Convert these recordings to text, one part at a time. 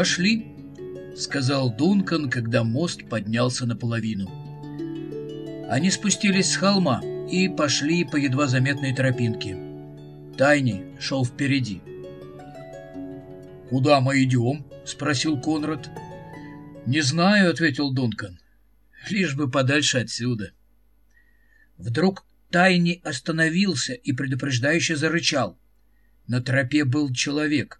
«Пошли», — сказал Дункан, когда мост поднялся наполовину. Они спустились с холма и пошли по едва заметной тропинке. Тайни шел впереди. «Куда мы идем?» — спросил Конрад. «Не знаю», — ответил Дункан. «Лишь бы подальше отсюда». Вдруг Тайни остановился и предупреждающе зарычал. На тропе был человек.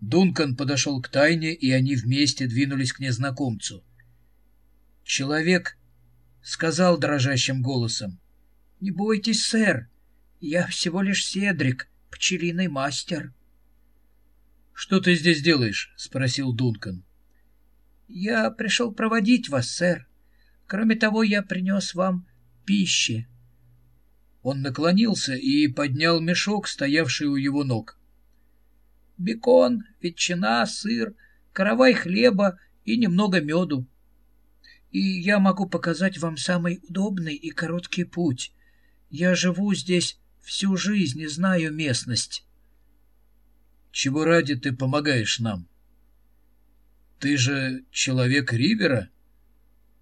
Дункан подошел к Тайне, и они вместе двинулись к незнакомцу. Человек сказал дрожащим голосом. — Не бойтесь, сэр, я всего лишь Седрик, пчелиный мастер. — Что ты здесь делаешь? — спросил Дункан. — Я пришел проводить вас, сэр. Кроме того, я принес вам пищи. Он наклонился и поднял мешок, стоявший у его ног. Бекон, ветчина, сыр, каравай хлеба и немного меду. И я могу показать вам самый удобный и короткий путь. Я живу здесь всю жизнь и знаю местность. Чего ради ты помогаешь нам? Ты же человек Ривера?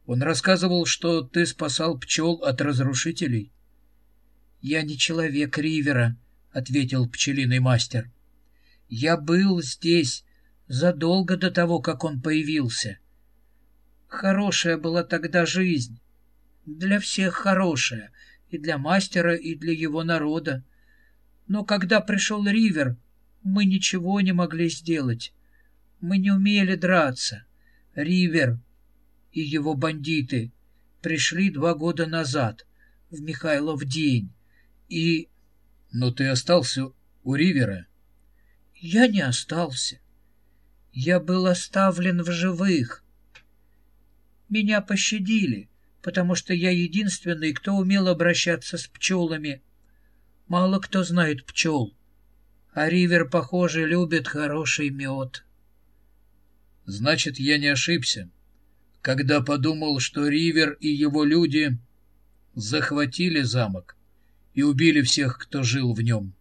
Он рассказывал, что ты спасал пчел от разрушителей. «Я не человек Ривера», — ответил пчелиный мастер. «Я был здесь задолго до того, как он появился. Хорошая была тогда жизнь. Для всех хорошая, и для мастера, и для его народа. Но когда пришел Ривер, мы ничего не могли сделать. Мы не умели драться. Ривер и его бандиты пришли два года назад, в Михайлов день. И... Но ты остался у Ривера? Я не остался. Я был оставлен в живых. Меня пощадили, потому что я единственный, кто умел обращаться с пчелами. Мало кто знает пчел, а Ривер, похоже, любит хороший мед. Значит, я не ошибся, когда подумал, что Ривер и его люди захватили замок и убили всех, кто жил в нем.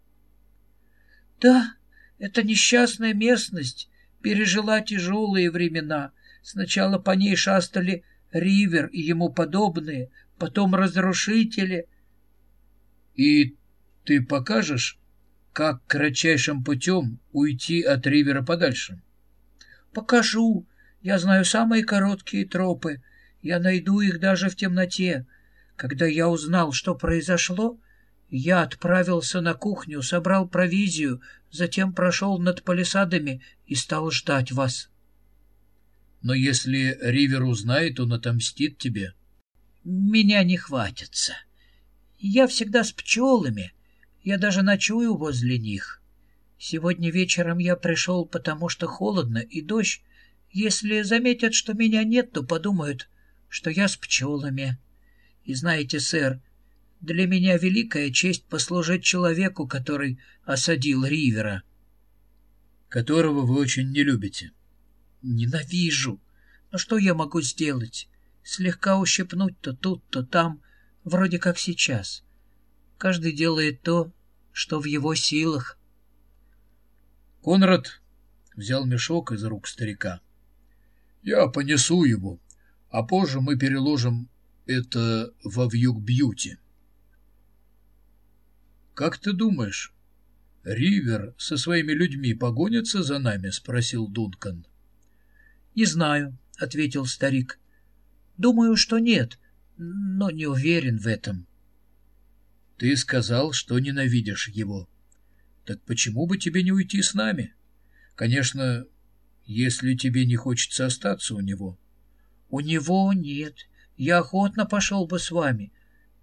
Да, эта несчастная местность пережила тяжелые времена. Сначала по ней шастали Ривер и ему подобные, потом разрушители. И ты покажешь, как кратчайшим путем уйти от Ривера подальше? Покажу. Я знаю самые короткие тропы. Я найду их даже в темноте. Когда я узнал, что произошло, я отправился на кухню, собрал провизию, затем прошел над палисадами и стал ждать вас. Но если Ривер узнает, он отомстит тебе. Меня не хватится. Я всегда с пчелами. Я даже ночую возле них. Сегодня вечером я пришел, потому что холодно и дождь. Если заметят, что меня нет, то подумают, что я с пчелами. И знаете, сэр, для меня великая честь послужить человеку, который осадил Ривера. Которого вы очень не любите. Ненавижу. Но что я могу сделать? Слегка ущипнуть то тут, то там, вроде как сейчас. Каждый делает то, что в его силах. Конрад взял мешок из рук старика. Я понесу его, а позже мы переложим это во вьюг бьюти. «Как ты думаешь, Ривер со своими людьми погонится за нами?» — спросил Дункан. «Не знаю», — ответил старик. «Думаю, что нет, но не уверен в этом». «Ты сказал, что ненавидишь его. Так почему бы тебе не уйти с нами? Конечно, если тебе не хочется остаться у него». «У него нет. Я охотно пошел бы с вами,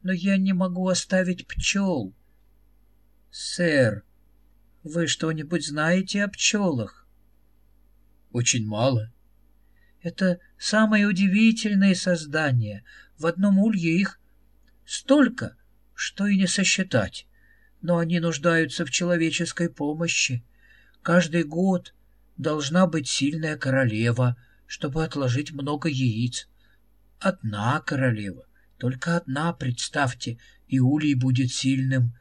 но я не могу оставить пчел». «Сэр, вы что-нибудь знаете о пчелах?» «Очень мало». «Это самое удивительное создание. В одном улье их столько, что и не сосчитать. Но они нуждаются в человеческой помощи. Каждый год должна быть сильная королева, чтобы отложить много яиц. Одна королева, только одна, представьте, и улей будет сильным».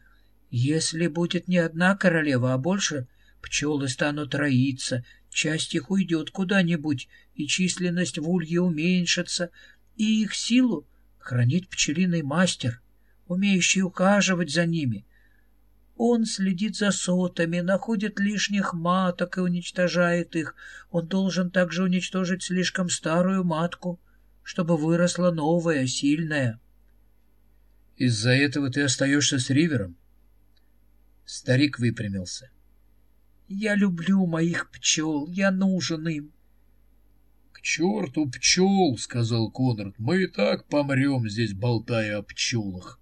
Если будет не одна королева, а больше, пчелы станут роиться, Часть их уйдет куда-нибудь, и численность в улье уменьшится, и их силу хранит пчелиный мастер, умеющий ухаживать за ними. Он следит за сотами, находит лишних маток и уничтожает их. Он должен также уничтожить слишком старую матку, чтобы выросла новая, сильная. Из-за этого ты остаешься с Ривером? Старик выпрямился. Я люблю моих пчел, я нужен им. — К черту пчел, — сказал Конрад, — мы и так помрем здесь, болтая о пчелах.